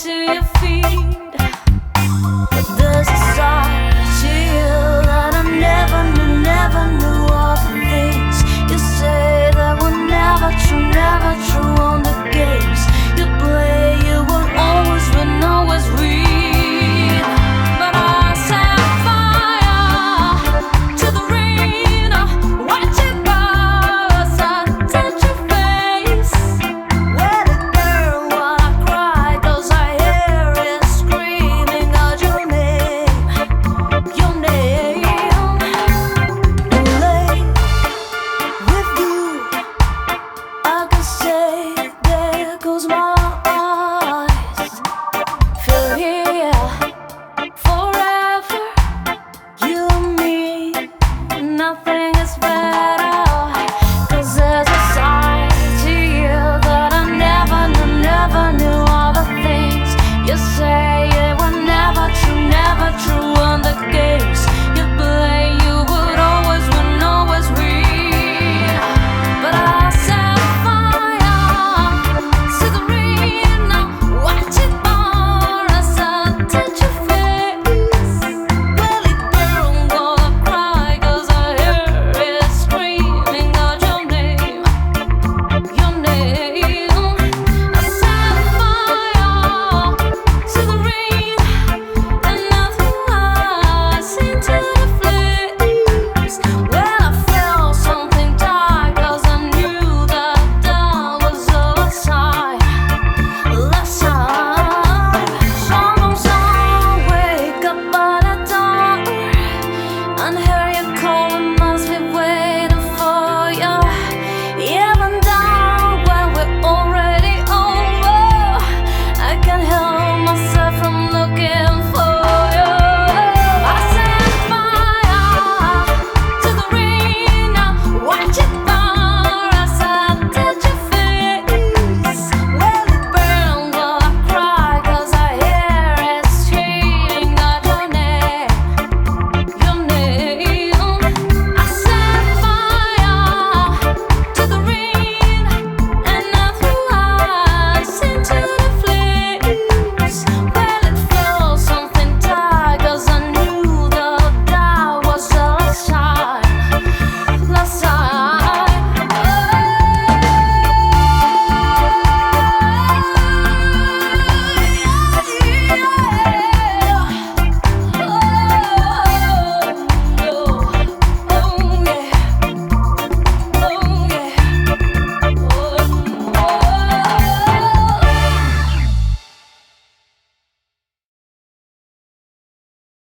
To your on her you call